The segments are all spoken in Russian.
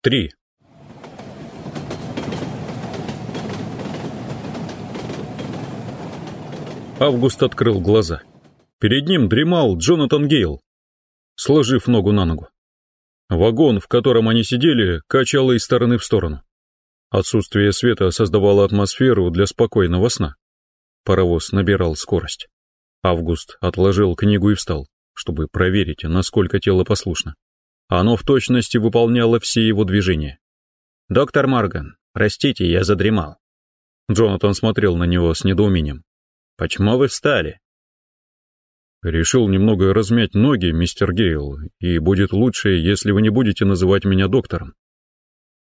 3. Август открыл глаза. Перед ним дремал Джонатан Гейл, сложив ногу на ногу. Вагон, в котором они сидели, качало из стороны в сторону. Отсутствие света создавало атмосферу для спокойного сна. Паровоз набирал скорость. Август отложил книгу и встал, чтобы проверить, насколько тело послушно. Оно в точности выполняло все его движения. «Доктор Морган, простите, я задремал». Джонатан смотрел на него с недоумением. «Почему вы встали?» «Решил немного размять ноги, мистер Гейл, и будет лучше, если вы не будете называть меня доктором».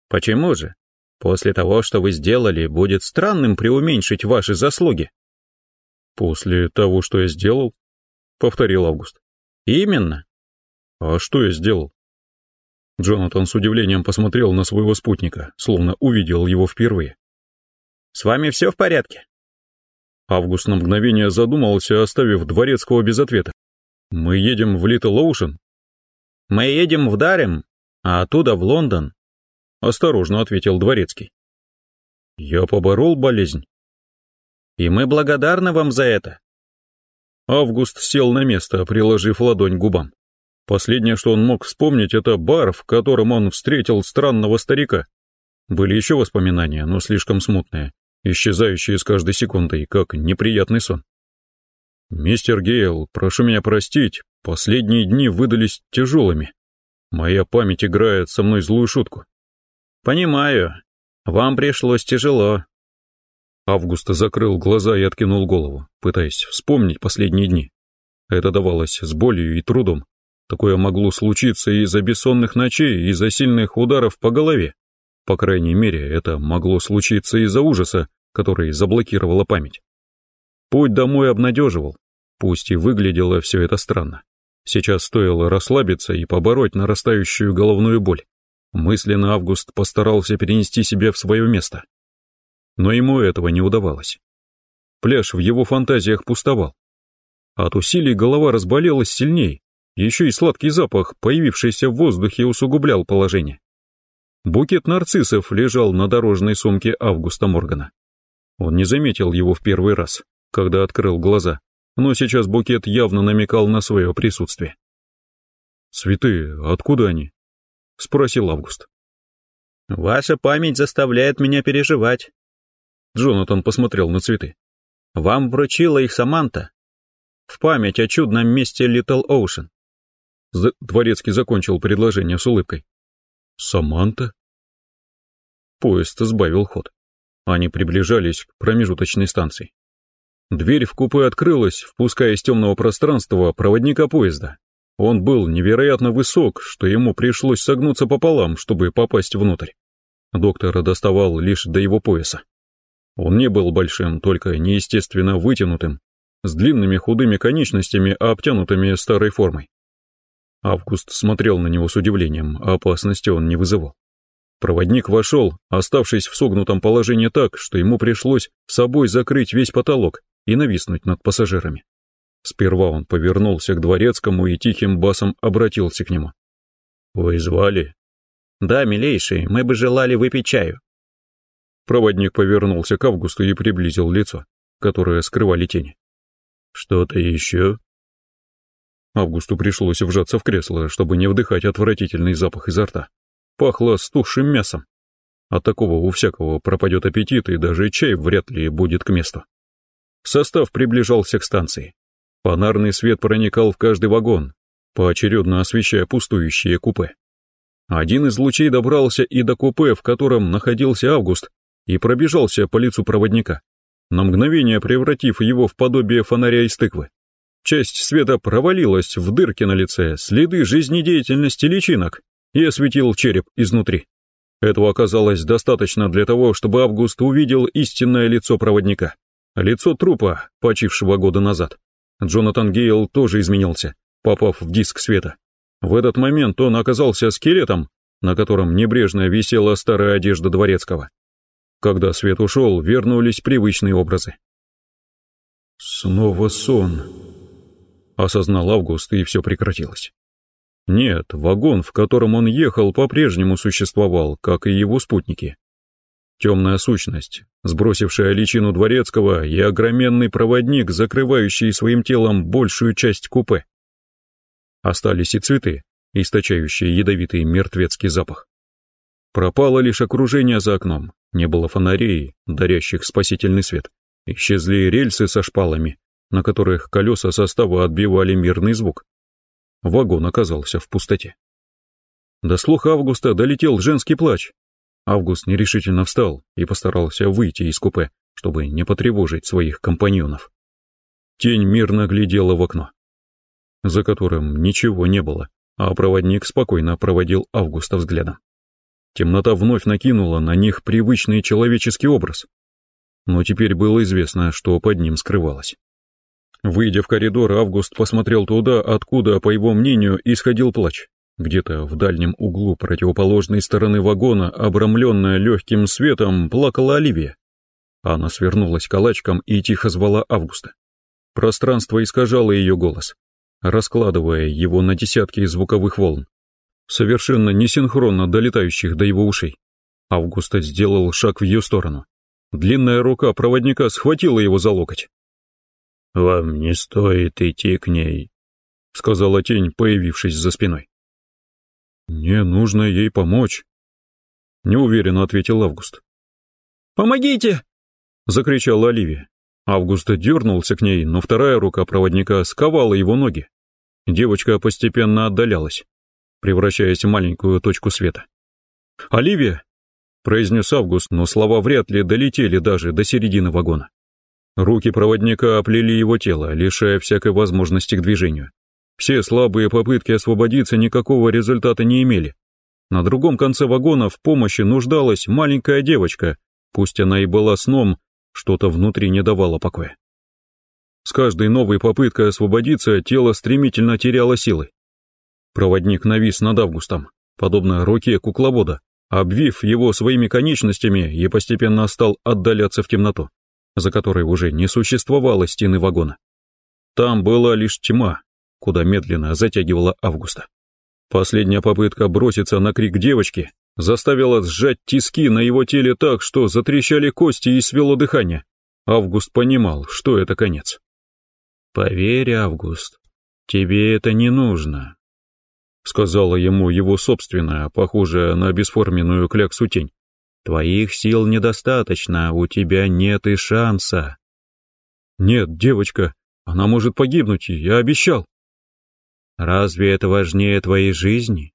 «Почему же? После того, что вы сделали, будет странным преуменьшить ваши заслуги». «После того, что я сделал?» — повторил Август. «Именно». «А что я сделал?» Джонатан с удивлением посмотрел на своего спутника, словно увидел его впервые. «С вами все в порядке?» Август на мгновение задумался, оставив Дворецкого без ответа. «Мы едем в Литл Оушен?» «Мы едем в Дарем, а оттуда в Лондон», — осторожно ответил Дворецкий. «Я поборол болезнь». «И мы благодарны вам за это». Август сел на место, приложив ладонь к губам. Последнее, что он мог вспомнить, это бар, в котором он встретил странного старика. Были еще воспоминания, но слишком смутные, исчезающие с каждой секундой, как неприятный сон. «Мистер Гейл, прошу меня простить, последние дни выдались тяжелыми. Моя память играет со мной злую шутку». «Понимаю. Вам пришлось тяжело». Августа закрыл глаза и откинул голову, пытаясь вспомнить последние дни. Это давалось с болью и трудом. Такое могло случиться из-за бессонных ночей, из-за сильных ударов по голове. По крайней мере, это могло случиться из-за ужаса, который заблокировала память. Путь домой обнадеживал, пусть и выглядело все это странно. Сейчас стоило расслабиться и побороть нарастающую головную боль. Мысленно Август постарался перенести себя в свое место. Но ему этого не удавалось. Пляж в его фантазиях пустовал. От усилий голова разболелась сильней, еще и сладкий запах, появившийся в воздухе, усугублял положение. Букет нарциссов лежал на дорожной сумке Августа Моргана. Он не заметил его в первый раз, когда открыл глаза, но сейчас букет явно намекал на свое присутствие. «Цветы, откуда они?» — спросил Август. «Ваша память заставляет меня переживать». Джонатан посмотрел на цветы. «Вам вручила их Саманта. В память о чудном месте Литл Оушен». Дворецкий закончил предложение с улыбкой. «Саманта?» Поезд сбавил ход. Они приближались к промежуточной станции. Дверь в купе открылась, впуская из темного пространства проводника поезда. Он был невероятно высок, что ему пришлось согнуться пополам, чтобы попасть внутрь. Доктора доставал лишь до его пояса. Он не был большим, только неестественно вытянутым, с длинными худыми конечностями, обтянутыми старой формой. Август смотрел на него с удивлением, а опасности он не вызывал. Проводник вошел, оставшись в согнутом положении так, что ему пришлось собой закрыть весь потолок и нависнуть над пассажирами. Сперва он повернулся к дворецкому и тихим басом обратился к нему. «Вы звали?» «Да, милейший, мы бы желали выпить чаю». Проводник повернулся к Августу и приблизил лицо, которое скрывали тени. «Что-то еще?» Августу пришлось вжаться в кресло, чтобы не вдыхать отвратительный запах изо рта пахло стухшим мясом. От такого у всякого пропадет аппетит, и даже чай вряд ли будет к месту. Состав приближался к станции. Фонарный свет проникал в каждый вагон, поочередно освещая пустующие купе. Один из лучей добрался и до купе, в котором находился Август, и пробежался по лицу проводника, на мгновение превратив его в подобие фонаря из тыквы. Часть света провалилась в дырки на лице, следы жизнедеятельности личинок, и осветил череп изнутри. Этого оказалось достаточно для того, чтобы Август увидел истинное лицо проводника. Лицо трупа, почившего года назад. Джонатан Гейл тоже изменился, попав в диск света. В этот момент он оказался скелетом, на котором небрежно висела старая одежда дворецкого. Когда свет ушел, вернулись привычные образы. «Снова сон», — осознал Август, и все прекратилось. Нет, вагон, в котором он ехал, по-прежнему существовал, как и его спутники. Темная сущность, сбросившая личину дворецкого, и огроменный проводник, закрывающий своим телом большую часть купе. Остались и цветы, источающие ядовитый мертвецкий запах. Пропало лишь окружение за окном, не было фонарей, дарящих спасительный свет. Исчезли рельсы со шпалами, на которых колеса состава отбивали мирный звук. Вагон оказался в пустоте. До слуха Августа долетел женский плач. Август нерешительно встал и постарался выйти из купе, чтобы не потревожить своих компаньонов. Тень мирно глядела в окно, за которым ничего не было, а проводник спокойно проводил Августа взглядом. Темнота вновь накинула на них привычный человеческий образ. Но теперь было известно, что под ним скрывалось. Выйдя в коридор, Август посмотрел туда, откуда, по его мнению, исходил плач. Где-то в дальнем углу противоположной стороны вагона, обрамленная легким светом, плакала Оливия. Она свернулась калачком и тихо звала Августа. Пространство искажало ее голос, раскладывая его на десятки звуковых волн, совершенно несинхронно долетающих до его ушей. Августа сделал шаг в ее сторону. Длинная рука проводника схватила его за локоть. «Вам не стоит идти к ней», — сказала тень, появившись за спиной. «Мне нужно ей помочь», — неуверенно ответил Август. «Помогите!» — закричала Оливия. Август дернулся к ней, но вторая рука проводника сковала его ноги. Девочка постепенно отдалялась, превращаясь в маленькую точку света. «Оливия!» — произнес Август, но слова вряд ли долетели даже до середины вагона. Руки проводника оплели его тело, лишая всякой возможности к движению. Все слабые попытки освободиться никакого результата не имели. На другом конце вагона в помощи нуждалась маленькая девочка, пусть она и была сном, что-то внутри не давало покоя. С каждой новой попыткой освободиться тело стремительно теряло силы. Проводник навис над Августом, подобно руке кукловода, обвив его своими конечностями и постепенно стал отдаляться в темноту за которой уже не существовало стены вагона. Там была лишь тьма, куда медленно затягивала Августа. Последняя попытка броситься на крик девочки заставила сжать тиски на его теле так, что затрещали кости и свело дыхание. Август понимал, что это конец. «Поверь, Август, тебе это не нужно», — сказала ему его собственная, похожая на бесформенную кляксу тень. Твоих сил недостаточно, у тебя нет и шанса. Нет, девочка, она может погибнуть, я обещал. Разве это важнее твоей жизни?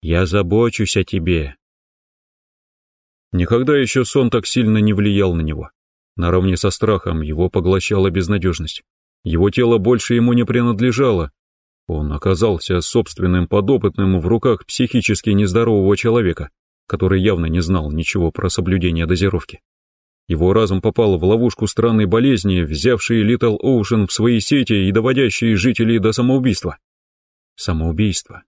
Я забочусь о тебе. Никогда еще сон так сильно не влиял на него. Наравне со страхом его поглощала безнадежность. Его тело больше ему не принадлежало. Он оказался собственным подопытным в руках психически нездорового человека который явно не знал ничего про соблюдение дозировки. Его разум попал в ловушку странной болезни, взявшей Литл Оушен в свои сети и доводящей жителей до самоубийства. Самоубийство.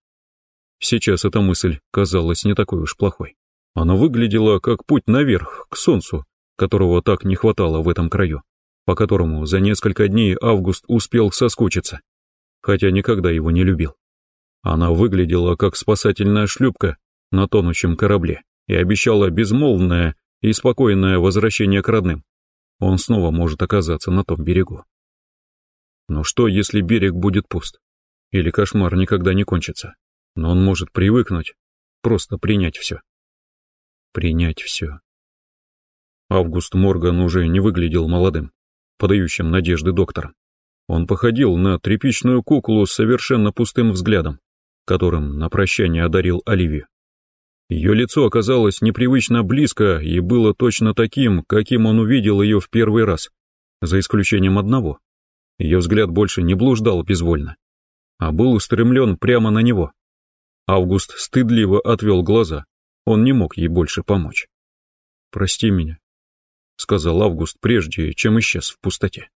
Сейчас эта мысль казалась не такой уж плохой. Она выглядела как путь наверх, к солнцу, которого так не хватало в этом краю, по которому за несколько дней Август успел соскучиться, хотя никогда его не любил. Она выглядела как спасательная шлюпка, на тонущем корабле и обещала безмолвное и спокойное возвращение к родным. Он снова может оказаться на том берегу. Но что, если берег будет пуст? Или кошмар никогда не кончится? Но он может привыкнуть, просто принять все. Принять все. Август Морган уже не выглядел молодым, подающим надежды доктором. Он походил на тряпичную куклу с совершенно пустым взглядом, которым на прощание одарил Оливию. Ее лицо оказалось непривычно близко и было точно таким, каким он увидел ее в первый раз, за исключением одного. Ее взгляд больше не блуждал безвольно, а был устремлен прямо на него. Август стыдливо отвел глаза, он не мог ей больше помочь. «Прости меня», — сказал Август прежде, чем исчез в пустоте.